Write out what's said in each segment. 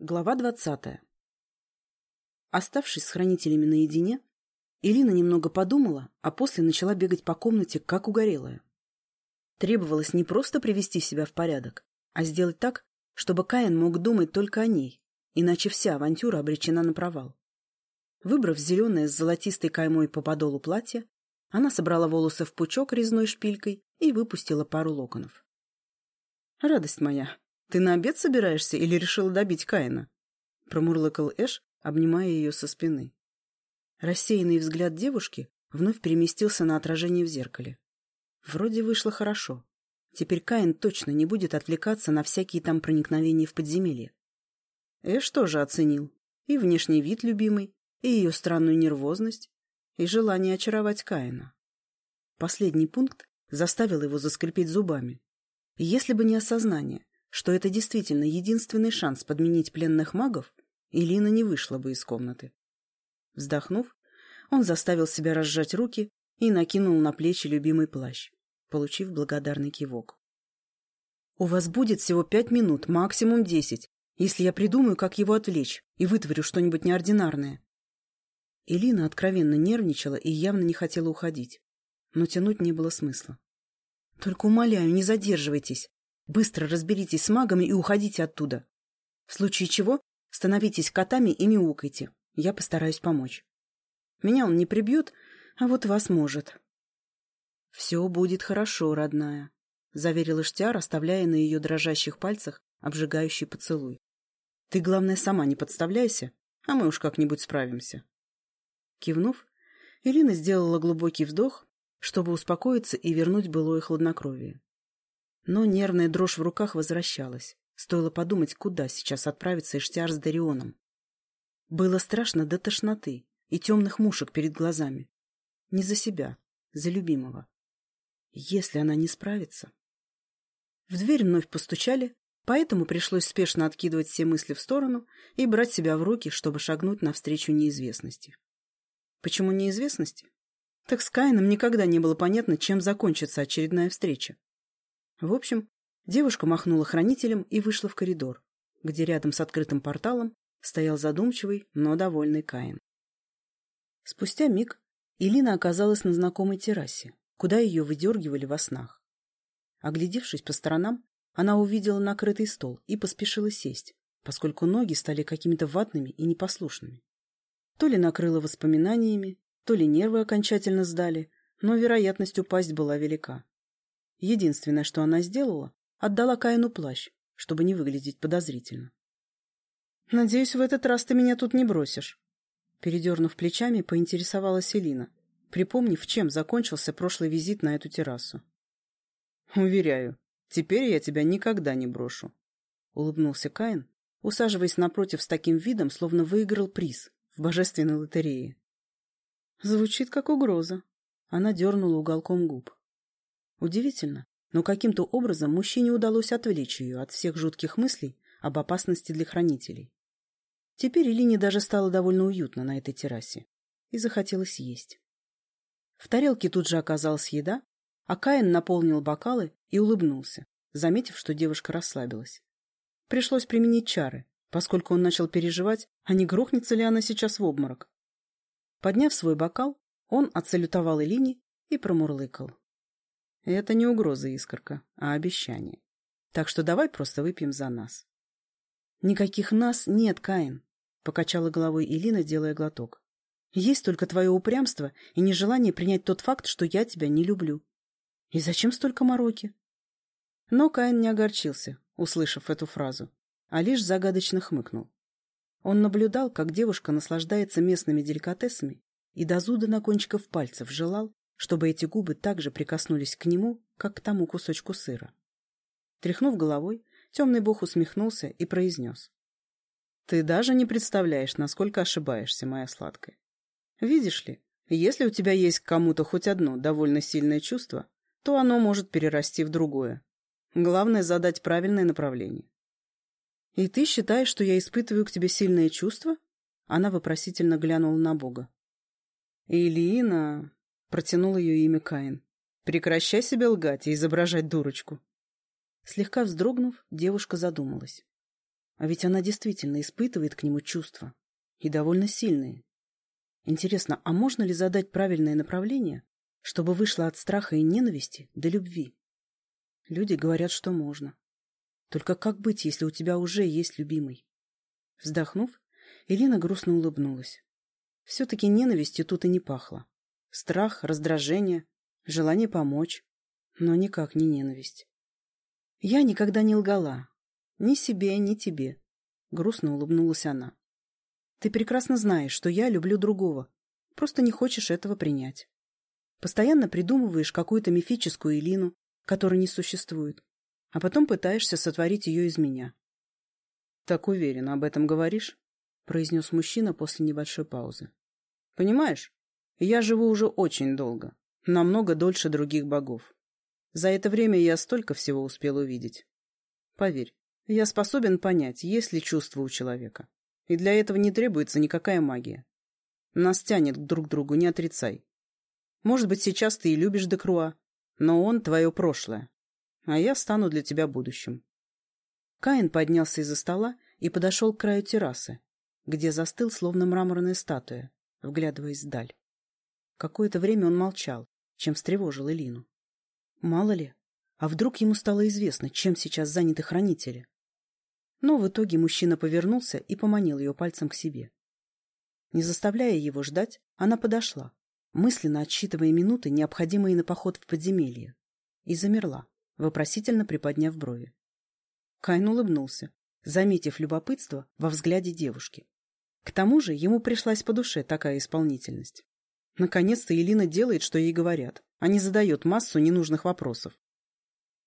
Глава двадцатая. Оставшись с хранителями наедине, Элина немного подумала, а после начала бегать по комнате, как угорелая. Требовалось не просто привести себя в порядок, а сделать так, чтобы Каин мог думать только о ней, иначе вся авантюра обречена на провал. Выбрав зеленое с золотистой каймой по подолу платья, она собрала волосы в пучок резной шпилькой и выпустила пару локонов. «Радость моя, «Ты на обед собираешься или решила добить Каина?» — промурлыкал Эш, обнимая ее со спины. Рассеянный взгляд девушки вновь переместился на отражение в зеркале. Вроде вышло хорошо. Теперь Каин точно не будет отвлекаться на всякие там проникновения в подземелье. Эш тоже оценил. И внешний вид любимый, и ее странную нервозность, и желание очаровать Каина. Последний пункт заставил его заскрипеть зубами. Если бы не осознание, что это действительно единственный шанс подменить пленных магов, Илина не вышла бы из комнаты. Вздохнув, он заставил себя разжать руки и накинул на плечи любимый плащ, получив благодарный кивок. «У вас будет всего пять минут, максимум десять, если я придумаю, как его отвлечь, и вытворю что-нибудь неординарное». Элина откровенно нервничала и явно не хотела уходить, но тянуть не было смысла. «Только умоляю, не задерживайтесь. Быстро разберитесь с магами и уходите оттуда. В случае чего становитесь котами и мяукайте. Я постараюсь помочь. Меня он не прибьет, а вот вас может. — Все будет хорошо, родная, — заверил Иштяр, оставляя на ее дрожащих пальцах обжигающий поцелуй. — Ты, главное, сама не подставляйся, а мы уж как-нибудь справимся. Кивнув, Ирина сделала глубокий вдох, чтобы успокоиться и вернуть былое хладнокровие. Но нервная дрожь в руках возвращалась. Стоило подумать, куда сейчас отправится Иштиар с Дарионом. Было страшно до тошноты и темных мушек перед глазами. Не за себя, за любимого. Если она не справится... В дверь вновь постучали, поэтому пришлось спешно откидывать все мысли в сторону и брать себя в руки, чтобы шагнуть навстречу неизвестности. Почему неизвестности? Так с Каином никогда не было понятно, чем закончится очередная встреча. В общем, девушка махнула хранителем и вышла в коридор, где рядом с открытым порталом стоял задумчивый, но довольный Каин. Спустя миг Илина оказалась на знакомой террасе, куда ее выдергивали во снах. Оглядевшись по сторонам, она увидела накрытый стол и поспешила сесть, поскольку ноги стали какими-то ватными и непослушными. То ли накрыло воспоминаниями, то ли нервы окончательно сдали, но вероятность упасть была велика. Единственное, что она сделала, отдала Каину плащ, чтобы не выглядеть подозрительно. «Надеюсь, в этот раз ты меня тут не бросишь?» Передернув плечами, поинтересовалась Элина, припомнив, чем закончился прошлый визит на эту террасу. «Уверяю, теперь я тебя никогда не брошу», — улыбнулся Каин, усаживаясь напротив с таким видом, словно выиграл приз в божественной лотерее. Звучит как угроза. Она дернула уголком губ. Удивительно, но каким-то образом мужчине удалось отвлечь ее от всех жутких мыслей об опасности для хранителей. Теперь Элине даже стало довольно уютно на этой террасе, и захотелось есть. В тарелке тут же оказалась еда, а Каин наполнил бокалы и улыбнулся, заметив, что девушка расслабилась. Пришлось применить чары, поскольку он начал переживать, а не грохнется ли она сейчас в обморок. Подняв свой бокал, он отсалютовал Элине и промурлыкал. Это не угроза, Искорка, а обещание. Так что давай просто выпьем за нас. Никаких нас нет, Каин, покачала головой Илина, делая глоток. Есть только твое упрямство и нежелание принять тот факт, что я тебя не люблю. И зачем столько мороки? Но Каин не огорчился, услышав эту фразу, а лишь загадочно хмыкнул. Он наблюдал, как девушка наслаждается местными деликатесами и до зуда на кончиков пальцев желал, чтобы эти губы также прикоснулись к нему, как к тому кусочку сыра. Тряхнув головой, темный бог усмехнулся и произнес. — Ты даже не представляешь, насколько ошибаешься, моя сладкая. Видишь ли, если у тебя есть к кому-то хоть одно довольно сильное чувство, то оно может перерасти в другое. Главное — задать правильное направление. — И ты считаешь, что я испытываю к тебе сильное чувство? Она вопросительно глянула на Бога. — Илина, Протянул ее имя Каин. «Прекращай себе лгать и изображать дурочку». Слегка вздрогнув, девушка задумалась. А ведь она действительно испытывает к нему чувства. И довольно сильные. Интересно, а можно ли задать правильное направление, чтобы вышло от страха и ненависти до любви? Люди говорят, что можно. Только как быть, если у тебя уже есть любимый? Вздохнув, Элина грустно улыбнулась. Все-таки ненавистью тут и не пахло. Страх, раздражение, желание помочь, но никак не ненависть. Я никогда не лгала. Ни себе, ни тебе. Грустно улыбнулась она. Ты прекрасно знаешь, что я люблю другого. Просто не хочешь этого принять. Постоянно придумываешь какую-то мифическую Илину, которой не существует, а потом пытаешься сотворить ее из меня. — Так уверенно об этом говоришь? — произнес мужчина после небольшой паузы. — Понимаешь, я живу уже очень долго, намного дольше других богов. За это время я столько всего успел увидеть. Поверь, я способен понять, есть ли чувство у человека. И для этого не требуется никакая магия. Нас тянет друг к другу, не отрицай. Может быть, сейчас ты и любишь Декруа, но он — твое прошлое, а я стану для тебя будущим. Каин поднялся из-за стола и подошел к краю террасы, где застыл, словно мраморная статуя, вглядываясь вдаль. Какое-то время он молчал, чем встревожил Элину. Мало ли, а вдруг ему стало известно, чем сейчас заняты хранители? Но в итоге мужчина повернулся и поманил ее пальцем к себе. Не заставляя его ждать, она подошла, мысленно отсчитывая минуты, необходимые на поход в подземелье, и замерла, вопросительно приподняв брови. Кайн улыбнулся, заметив любопытство во взгляде девушки. К тому же ему пришлась по душе такая исполнительность. Наконец-то Елина делает, что ей говорят, а не задает массу ненужных вопросов.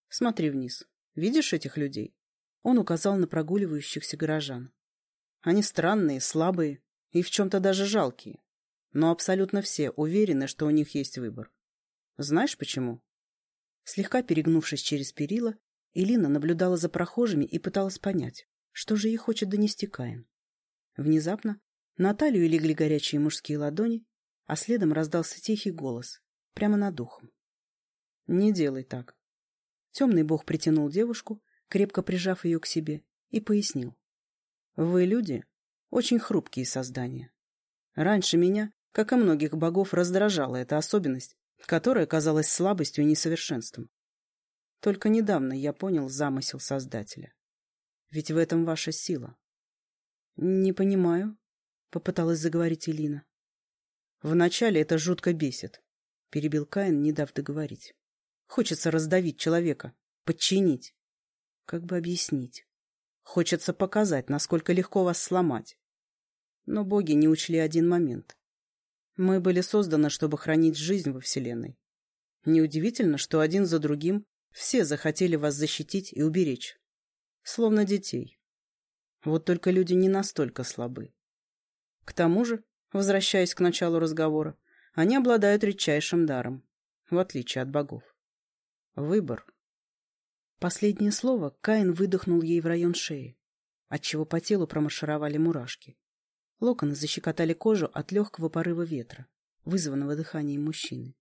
Смотри вниз. Видишь этих людей? Он указал на прогуливающихся горожан. Они странные, слабые и в чем-то даже жалкие. Но абсолютно все уверены, что у них есть выбор. Знаешь почему? Слегка перегнувшись через перила, Элина наблюдала за прохожими и пыталась понять, что же ей хочет донести Каин. Внезапно на талию легли горячие мужские ладони, а следом раздался тихий голос, прямо над духом. «Не делай так». Темный бог притянул девушку, крепко прижав ее к себе, и пояснил. «Вы, люди, очень хрупкие создания. Раньше меня, как и многих богов, раздражала эта особенность, которая казалась слабостью и несовершенством. Только недавно я понял замысел Создателя. Ведь в этом ваша сила. — Не понимаю, — попыталась заговорить Элина. — Вначале это жутко бесит, — перебил Каин, не дав договорить. — Хочется раздавить человека, подчинить. Как бы объяснить? Хочется показать, насколько легко вас сломать. Но боги не учли один момент. Мы были созданы, чтобы хранить жизнь во Вселенной. Неудивительно, что один за другим все захотели вас защитить и уберечь. Словно детей. Вот только люди не настолько слабы. К тому же, возвращаясь к началу разговора, они обладают редчайшим даром, в отличие от богов. Выбор. Последнее слово Каин выдохнул ей в район шеи, отчего по телу промаршировали мурашки. Локоны защекотали кожу от легкого порыва ветра, вызванного дыханием мужчины.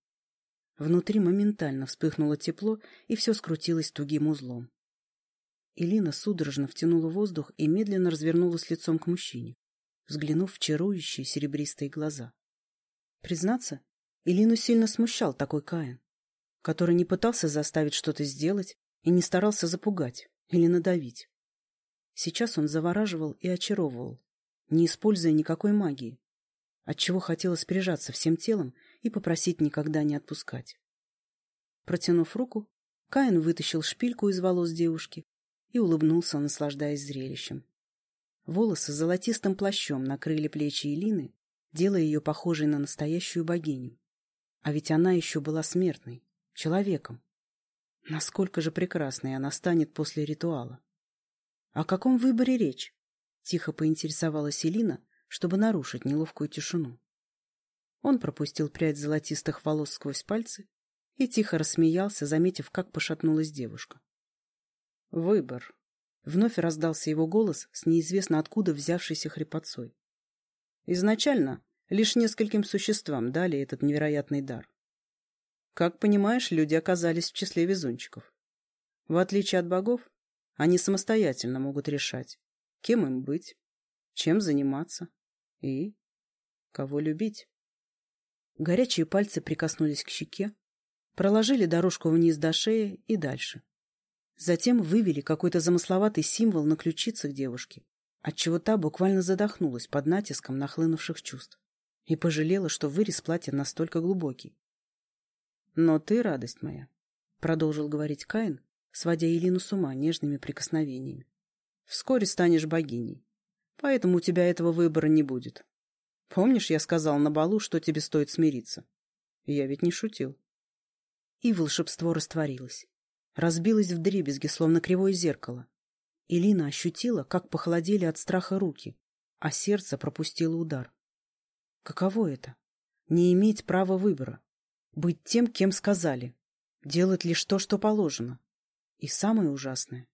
Внутри моментально вспыхнуло тепло, и все скрутилось тугим узлом. Илина судорожно втянула воздух и медленно развернулась лицом к мужчине, взглянув в чарующие серебристые глаза. Признаться, Илину сильно смущал такой Каин, который не пытался заставить что-то сделать и не старался запугать или надавить. Сейчас он завораживал и очаровывал, не используя никакой магии, отчего хотелось прижаться всем телом и попросить никогда не отпускать. Протянув руку, Каин вытащил шпильку из волос девушки и улыбнулся, наслаждаясь зрелищем. Волосы золотистым плащом накрыли плечи Илины, делая ее похожей на настоящую богиню. А ведь она еще была смертной, человеком. Насколько же прекрасной она станет после ритуала. О каком выборе речь? Тихо поинтересовалась Элина, чтобы нарушить неловкую тишину. Он пропустил прядь золотистых волос сквозь пальцы и тихо рассмеялся, заметив, как пошатнулась девушка. «Выбор», — вновь раздался его голос с неизвестно откуда взявшейся хрипотцой. «Изначально лишь нескольким существам дали этот невероятный дар. Как понимаешь, люди оказались в числе везунчиков. В отличие от богов, они самостоятельно могут решать, кем им быть, чем заниматься и кого любить. Горячие пальцы прикоснулись к щеке, проложили дорожку вниз до шеи и дальше. Затем вывели какой-то замысловатый символ на ключицах девушки, отчего та буквально задохнулась под натиском нахлынувших чувств и пожалела, что вырез платья настолько глубокий. «Но ты, радость моя», — продолжил говорить Каин, сводя Елину с ума нежными прикосновениями, — «вскоре станешь богиней, поэтому у тебя этого выбора не будет. Помнишь, я сказал на балу, что тебе стоит смириться? Я ведь не шутил». И волшебство растворилось, разбилось вдребезги, словно кривое зеркало, Илина ощутила, как похолодели от страха руки, а сердце пропустило удар. Каково это? Не иметь права выбора. Быть тем, кем сказали. Делать лишь то, что положено. И самое ужасное.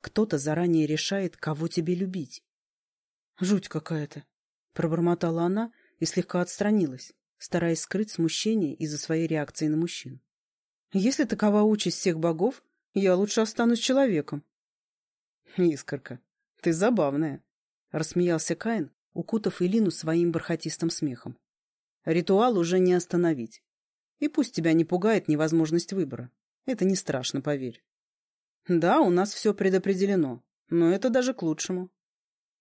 Кто-то заранее решает, кого тебе любить. Жуть какая-то. Пробормотала она и слегка отстранилась, стараясь скрыть смущение из-за своей реакции на мужчин. Если такова участь всех богов, я лучше останусь человеком. «Искорка, ты забавная», — рассмеялся Каин, укутав Илину своим бархатистым смехом. «Ритуал уже не остановить. И пусть тебя не пугает невозможность выбора. Это не страшно, поверь. Да, у нас все предопределено, но это даже к лучшему.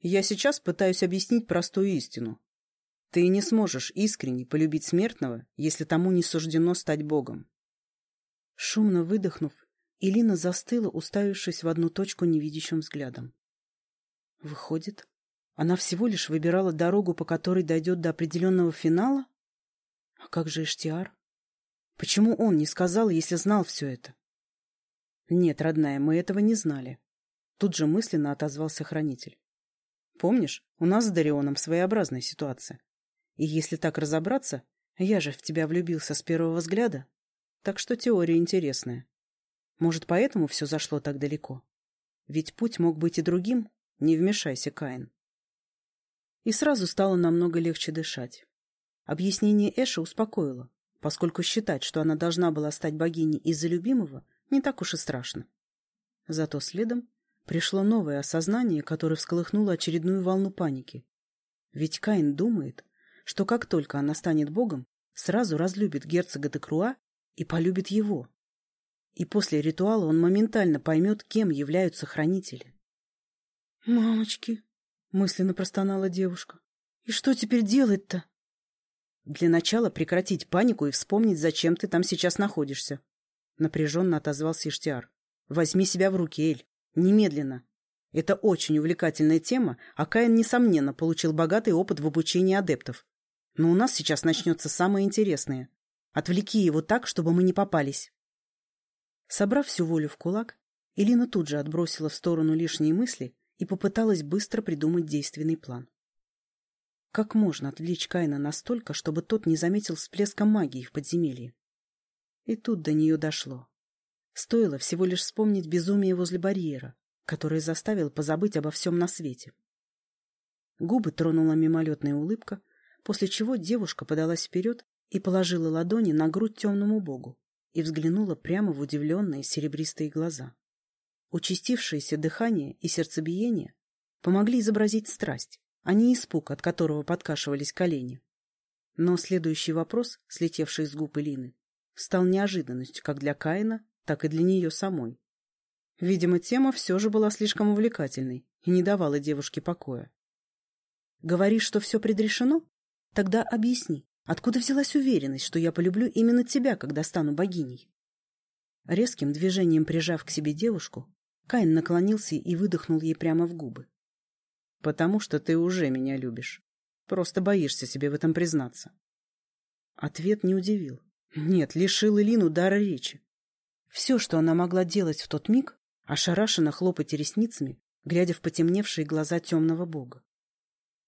Я сейчас пытаюсь объяснить простую истину. Ты не сможешь искренне полюбить смертного, если тому не суждено стать Богом. Шумно выдохнув, Илина застыла, уставившись в одну точку невидящим взглядом. Выходит, она всего лишь выбирала дорогу, по которой дойдет до определенного финала? А как же Иштиар? Почему он не сказал, если знал все это? Нет, родная, мы этого не знали. Тут же мысленно отозвался хранитель. Помнишь, у нас с Дарионом своеобразная ситуация. И если так разобраться, я же в тебя влюбился с первого взгляда, так что теория интересная. Может, поэтому все зашло так далеко? Ведь путь мог быть и другим, не вмешайся, Каин. И сразу стало намного легче дышать. Объяснение Эша успокоило, поскольку считать, что она должна была стать богиней из-за любимого, не так уж и страшно. Зато следом пришло новое осознание, которое всколыхнуло очередную волну паники. Ведь Каин думает, что как только она станет богом, сразу разлюбит герцога де Круа и полюбит его. И после ритуала он моментально поймет, кем являются хранители. «Мамочки!» — мысленно простонала девушка. «И что теперь делать-то?» «Для начала прекратить панику и вспомнить, зачем ты там сейчас находишься», — напряженно отозвался Иштиар. «Возьми себя в руки, Эль. Немедленно. Это очень увлекательная тема, а Каин, несомненно, получил богатый опыт в обучении адептов. Но у нас сейчас начнется самое интересное. Отвлеки его так, чтобы мы не попались». Собрав всю волю в кулак, Элина тут же отбросила в сторону лишние мысли и попыталась быстро придумать действенный план. Как можно отвлечь Каина настолько, чтобы тот не заметил всплеска магии в подземелье? И тут до нее дошло. Стоило всего лишь вспомнить безумие возле барьера, которое заставило позабыть обо всем на свете. Губы тронула мимолетная улыбка, после чего девушка подалась вперед и положила ладони на грудь темному богу, и взглянула прямо в удивленные серебристые глаза. Участившееся дыхание и сердцебиение помогли изобразить страсть, а не испуг, от которого подкашивались колени. Но следующий вопрос, слетевший с губ Элины, стал неожиданностью как для Каина, так и для нее самой. Видимо, тема все же была слишком увлекательной и не давала девушке покоя. «Говоришь, что все предрешено? Тогда объясни, Откуда взялась уверенность, что я полюблю именно тебя, когда стану богиней? Резким движением прижав к себе девушку, Каин наклонился и выдохнул ей прямо в губы. «Потому что ты уже меня любишь. Просто боишься себе в этом признаться». Ответ не удивил. Нет, лишил Илину дара речи. Все, что она могла делать в тот миг, ошарашенно хлопать ресницами, глядя в потемневшие глаза темного бога.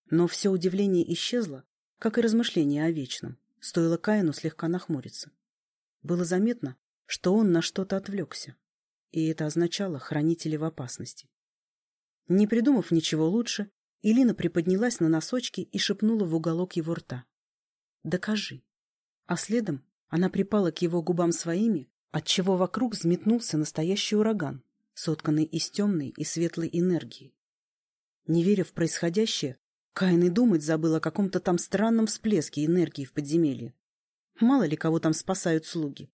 Но все удивление исчезло, как и размышления о вечном, стоило Каину слегка нахмуриться. Было заметно, что он на что-то отвлекся, и это означало хранители в опасности. Не придумав ничего лучше, Илина приподнялась на носочки и шепнула в уголок его рта. «Докажи». А следом она припала к его губам своими, отчего вокруг взметнулся настоящий ураган, сотканный из темной и светлой энергии. Не веря в происходящее, Каин и думать забыл о каком-то там странном всплеске энергии в подземелье. Мало ли кого там спасают слуги.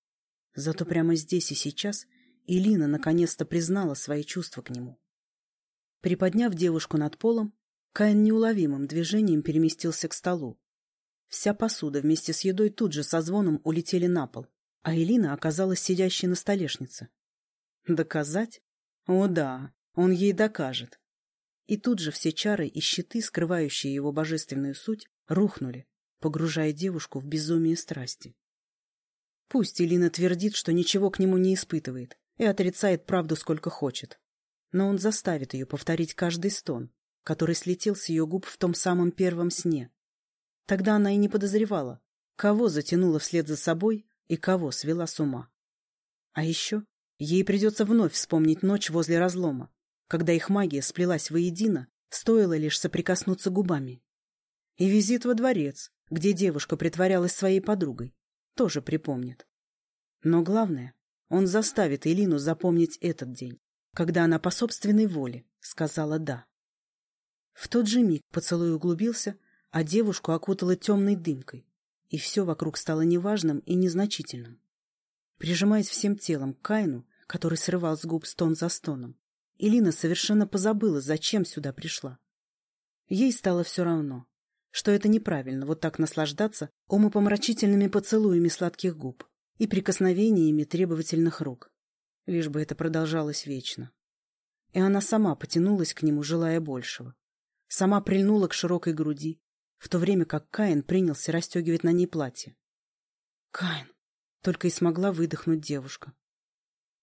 Зато прямо здесь и сейчас Илина наконец-то признала свои чувства к нему. Приподняв девушку над полом, Каин неуловимым движением переместился к столу. Вся посуда вместе с едой тут же со звоном улетели на пол, а Элина оказалась сидящей на столешнице. Доказать? О да, он ей докажет. И тут же все чары и щиты, скрывающие его божественную суть, рухнули, погружая девушку в безумие страсти. Пусть Элина твердит, что ничего к нему не испытывает и отрицает правду сколько хочет, но он заставит ее повторить каждый стон, который слетел с ее губ в том самом первом сне. Тогда она и не подозревала, кого затянула вслед за собой и кого свела с ума. А еще ей придется вновь вспомнить ночь возле разлома, когда их магия сплелась воедино, стоило лишь соприкоснуться губами. И визит во дворец, где девушка притворялась своей подругой, тоже припомнит. Но главное, он заставит Элину запомнить этот день, когда она по собственной воле сказала «да». В тот же миг поцелуй углубился, а девушку окутала темной дымкой, и все вокруг стало неважным и незначительным. Прижимаясь всем телом к Кайну, который срывал с губ стон за стоном, Элина совершенно позабыла, зачем сюда пришла. Ей стало все равно, что это неправильно вот так наслаждаться умопомрачительными поцелуями сладких губ и прикосновениями требовательных рук, лишь бы это продолжалось вечно. И она сама потянулась к нему, желая большего. Сама прильнула к широкой груди, в то время как Каин принялся расстегивать на ней платье. «Каин!» — только и смогла выдохнуть девушка.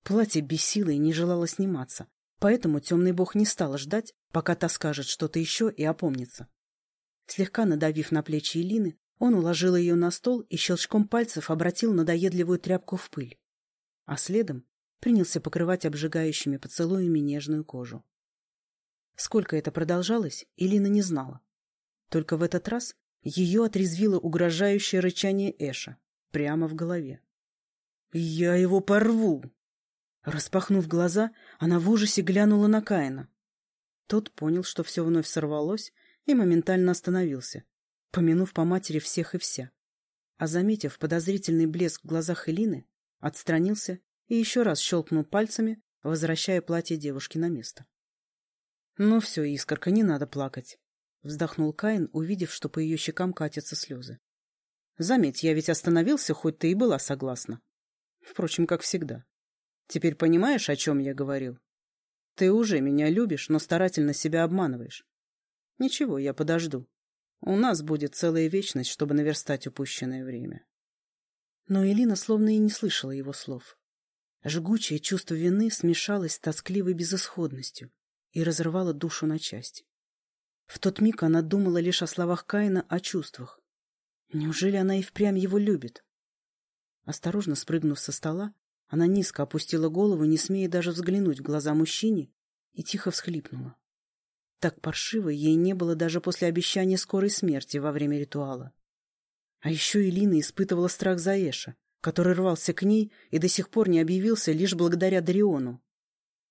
Платье бесило и не желало сниматься, поэтому темный бог не стал ждать, пока та скажет что-то еще и опомнится. Слегка надавив на плечи Элины, он уложил ее на стол и щелчком пальцев обратил надоедливую тряпку в пыль. А следом принялся покрывать обжигающими поцелуями нежную кожу. Сколько это продолжалось, Элина не знала. Только в этот раз ее отрезвило угрожающее рычание Эша прямо в голове. «Я его порву!» Распахнув глаза, она в ужасе глянула на Каина. Тот понял, что все вновь сорвалось, и моментально остановился, помянув по матери всех и вся. А заметив подозрительный блеск в глазах Элины, отстранился и еще раз щелкнул пальцами, возвращая платье девушки на место. — Ну все, Искорка, не надо плакать, — вздохнул Каин, увидев, что по ее щекам катятся слезы. — Заметь, я ведь остановился, хоть ты и была согласна. Впрочем, как всегда. Теперь понимаешь, о чем я говорил? Ты уже меня любишь, но старательно себя обманываешь. Ничего, я подожду. У нас будет целая вечность, чтобы наверстать упущенное время. Но Элина словно и не слышала его слов. Жгучее чувство вины смешалось с тоскливой безысходностью и разрывало душу на части. В тот миг она думала лишь о словах Каина, о чувствах. Неужели она и впрямь его любит? Осторожно спрыгнув со стола, она низко опустила голову, не смея даже взглянуть в глаза мужчине, и тихо всхлипнула. Так паршиво ей не было даже после обещания скорой смерти во время ритуала. А еще Элина испытывала страх за Эша, который рвался к ней и до сих пор не объявился лишь благодаря Дариону.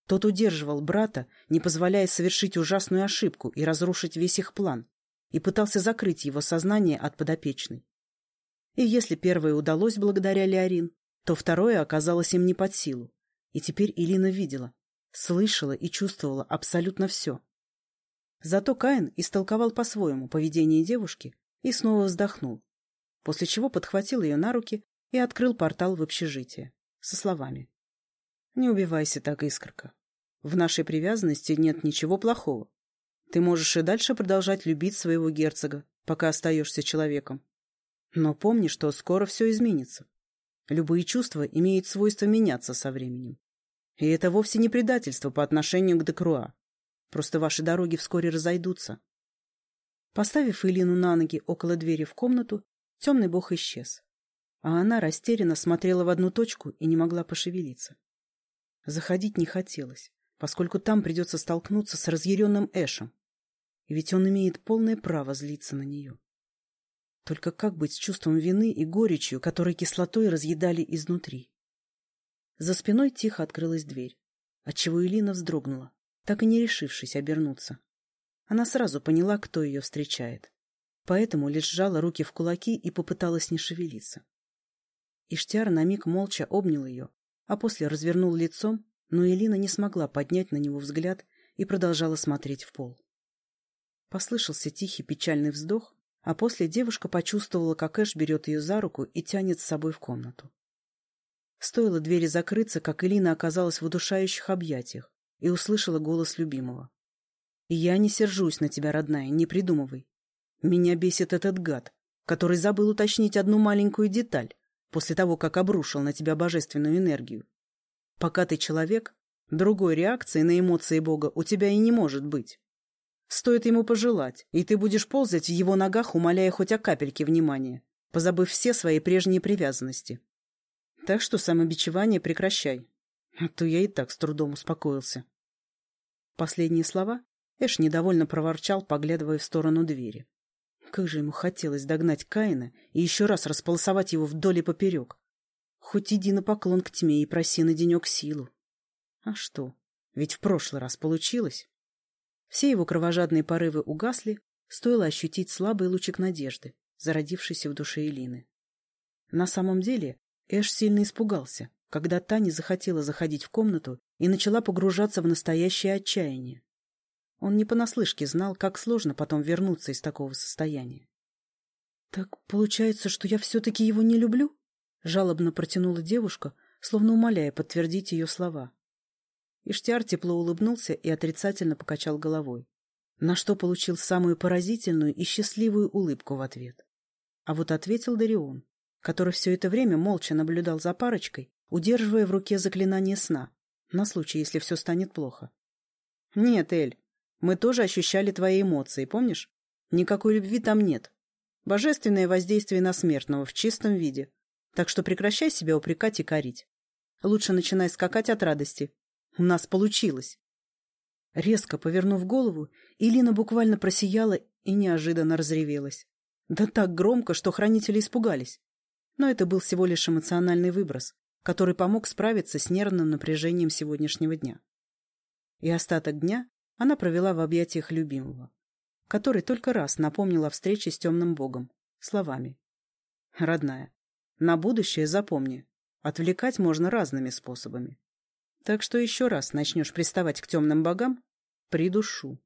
Тот удерживал брата, не позволяя совершить ужасную ошибку и разрушить весь их план, и пытался закрыть его сознание от подопечной. И если первое удалось благодаря Леорин, то второе оказалось им не под силу, и теперь Илина видела, слышала и чувствовала абсолютно все. Зато Каин истолковал по-своему поведение девушки и снова вздохнул, после чего подхватил ее на руки и открыл портал в общежитие со словами. «Не убивайся так, искорка. В нашей привязанности нет ничего плохого. Ты можешь и дальше продолжать любить своего герцога, пока остаешься человеком. Но помни, что скоро все изменится. Любые чувства имеют свойство меняться со временем. И это вовсе не предательство по отношению к Декруа. Просто ваши дороги вскоре разойдутся. Поставив Илину на ноги около двери в комнату, темный бог исчез. А она растерянно смотрела в одну точку и не могла пошевелиться. Заходить не хотелось, поскольку там придется столкнуться с разъяренным Эшем. И ведь он имеет полное право злиться на нее. Только как быть с чувством вины и горечью, которые кислотой разъедали изнутри? За спиной тихо открылась дверь, отчего Элина вздрогнула так и не решившись обернуться. Она сразу поняла, кто ее встречает. Поэтому лишь сжала руки в кулаки и попыталась не шевелиться. Иштяр на миг молча обнял ее, а после развернул лицом, но Элина не смогла поднять на него взгляд и продолжала смотреть в пол. Послышался тихий печальный вздох, а после девушка почувствовала, как Эш берет ее за руку и тянет с собой в комнату. Стоило двери закрыться, как Элина оказалась в удушающих объятиях и услышала голос любимого. «И я не сержусь на тебя, родная, не придумывай. Меня бесит этот гад, который забыл уточнить одну маленькую деталь после того, как обрушил на тебя божественную энергию. Пока ты человек, другой реакции на эмоции Бога у тебя и не может быть. Стоит ему пожелать, и ты будешь ползать в его ногах, умоляя хоть о капельке внимания, позабыв все свои прежние привязанности. Так что самобичевание прекращай. А то я и так с трудом успокоился. Последние слова Эш недовольно проворчал, поглядывая в сторону двери. Как же ему хотелось догнать Каина и еще раз располосовать его вдоль и поперек. Хоть иди на поклон к тьме и проси на денек силу. А что? Ведь в прошлый раз получилось. Все его кровожадные порывы угасли, стоило ощутить слабый лучик надежды, зародившийся в душе Элины. На самом деле Эш сильно испугался, когда та не захотела заходить в комнату и начала погружаться в настоящее отчаяние. Он не понаслышке знал, как сложно потом вернуться из такого состояния. — Так получается, что я все-таки его не люблю? — жалобно протянула девушка, словно умоляя подтвердить ее слова. Иштиар тепло улыбнулся и отрицательно покачал головой, на что получил самую поразительную и счастливую улыбку в ответ. А вот ответил Дарион, который все это время молча наблюдал за парочкой, удерживая в руке заклинание сна, на случай, если все станет плохо. «Нет, Эль, мы тоже ощущали твои эмоции, помнишь? Никакой любви там нет. Божественное воздействие на смертного в чистом виде. Так что прекращай себя упрекать и корить. Лучше начинай скакать от радости, у нас получилось. Резко повернув голову, Илина буквально просияла и неожиданно разревелась. Да так громко, что хранители испугались. Но это был всего лишь эмоциональный выброс, который помог справиться с нервным напряжением сегодняшнего дня. И остаток дня она провела в объятиях любимого, который только раз напомнил о встрече с темным богом, словами. «Родная, на будущее запомни, отвлекать можно разными способами. Так что еще раз начнешь приставать к темным богам — придушу.